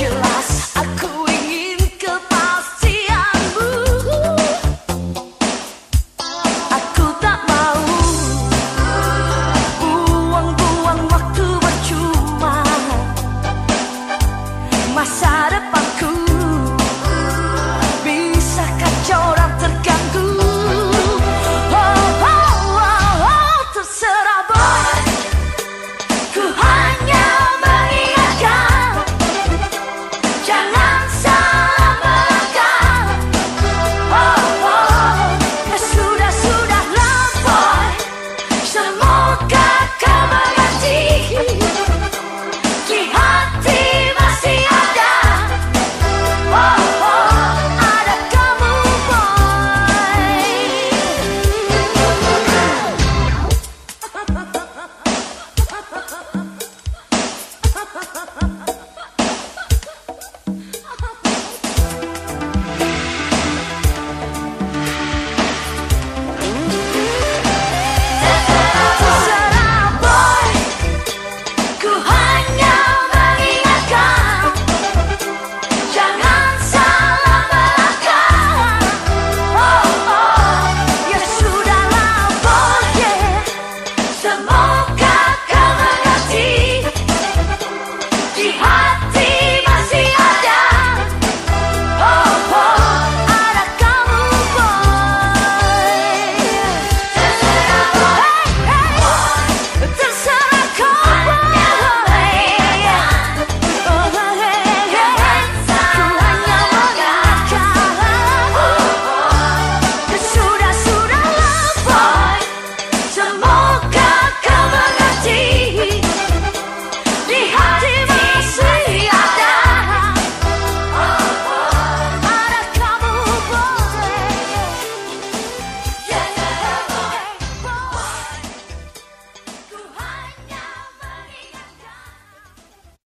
you.